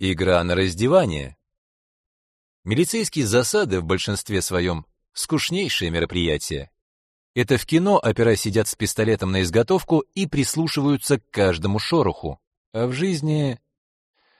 Игра на раздевание. Милицейские засады в большинстве своем скучнейшее мероприятие. Это в кино опера сидят с пистолетом на изготовку и прислушиваются к каждому шороху. А в жизни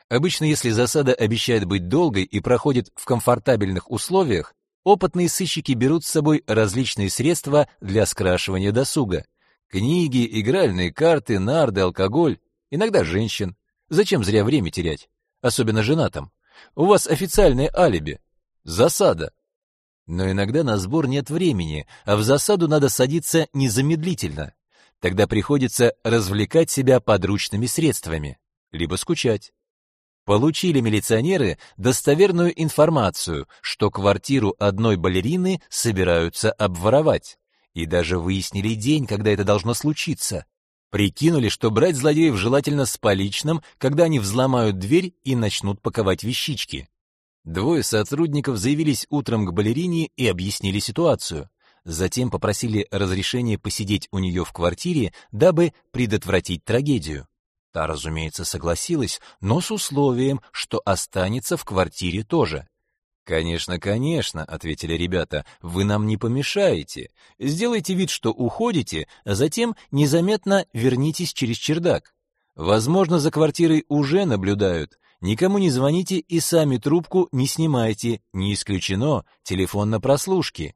Обычно, если засада обещает быть долгой и проходит в комфортабельных условиях, опытные сыщики берут с собой различные средства для скрашивания досуга. Книги, игральные карты, нарды, алкоголь, иногда женщин. Зачем зря время терять? Особенно женатым. У вас официальное алиби. Засада. Но иногда на сбор нет времени, а в засаду надо садиться незамедлительно. Тогда приходится развлекать себя подручными средствами, либо скучать. Получили милиционеры достоверную информацию, что квартиру одной балерины собираются обворовать. И даже выяснили день, когда это должно случиться. Прикинули, что брать злодеев желательно с поличным, когда они взломают дверь и начнут паковать вещички. Двое сотрудников заявились утром к балерине и объяснили ситуацию. Затем попросили разрешения посидеть у нее в квартире, дабы предотвратить трагедию. Та, разумеется, согласилась, но с условием, что останется в квартире тоже. «Конечно, конечно», — ответили ребята, — «вы нам не помешаете. Сделайте вид, что уходите, а затем незаметно вернитесь через чердак. Возможно, за квартирой уже наблюдают. Никому не звоните и сами трубку не снимайте, не исключено, телефон на прослушке».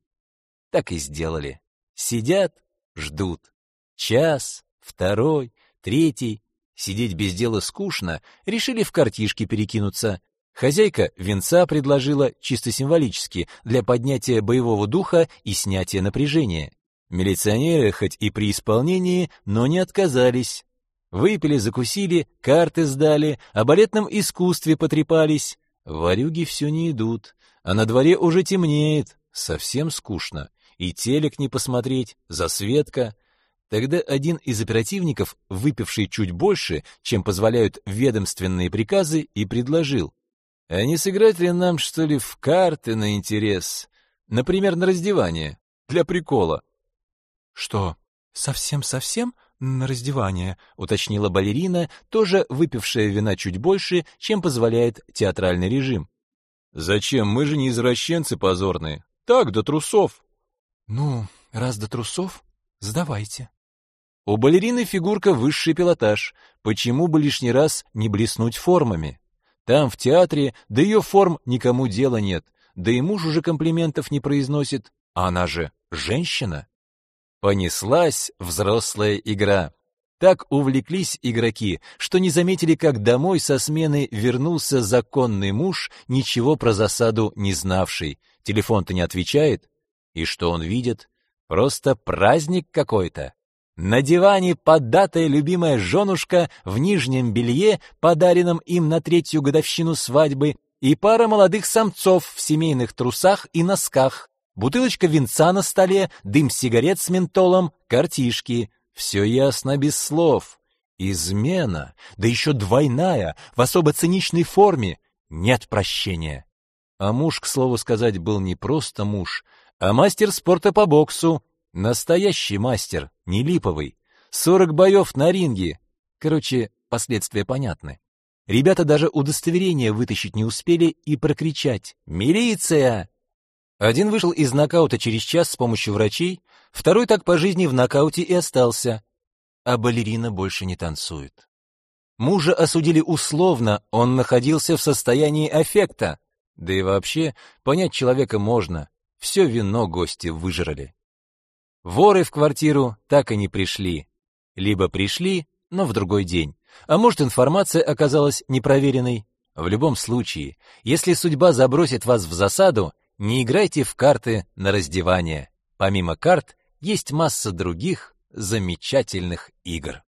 Так и сделали. Сидят, ждут. Час, второй, третий, Сидеть без дела скучно, решили в картишки перекинуться. Хозяйка венца предложила чисто символически для поднятия боевого духа и снятия напряжения. Милиционеры хоть и при исполнении, но не отказались. Выпили, закусили, карты сдали, о балетном искусстве потрепались. Варюги все не идут, а на дворе уже темнеет, совсем скучно. И телек не посмотреть, засветка. Тогда один из оперативников, выпивший чуть больше, чем позволяют ведомственные приказы, и предложил: "А не сыграть ли нам что ли в карты на интерес, например, на раздевание, для прикола?" "Что, совсем-совсем на раздевание?" уточнила балерина, тоже выпившая вина чуть больше, чем позволяет театральный режим. "Зачем? Мы же не извращенцы позорные. Так, до трусов." "Ну, раз до трусов, сдавайте." У балерины фигурка высший пилотаж, почему бы лишний раз не блеснуть формами? Там, в театре, до ее форм никому дела нет, да и муж уже комплиментов не произносит, а она же женщина. Понеслась взрослая игра. Так увлеклись игроки, что не заметили, как домой со смены вернулся законный муж, ничего про засаду не знавший. Телефон-то не отвечает. И что он видит? Просто праздник какой-то. На диване поддатая любимая женушка в нижнем белье, подаренном им на третью годовщину свадьбы, и пара молодых самцов в семейных трусах и носках, бутылочка винца на столе, дым сигарет с ментолом, картишки. Все ясно без слов. Измена, да еще двойная, в особо циничной форме. Нет прощения. А муж, к слову сказать, был не просто муж, а мастер спорта по боксу, Настоящий мастер, не липовый. Сорок боев на ринге. Короче, последствия понятны. Ребята даже удостоверение вытащить не успели и прокричать «Милиция!». Один вышел из нокаута через час с помощью врачей, второй так по жизни в нокауте и остался. А балерина больше не танцует. Мужа осудили условно, он находился в состоянии аффекта. Да и вообще, понять человека можно. Все вино гости выжрали. Воры в квартиру так и не пришли. Либо пришли, но в другой день. А может, информация оказалась непроверенной. В любом случае, если судьба забросит вас в засаду, не играйте в карты на раздевание. Помимо карт, есть масса других замечательных игр.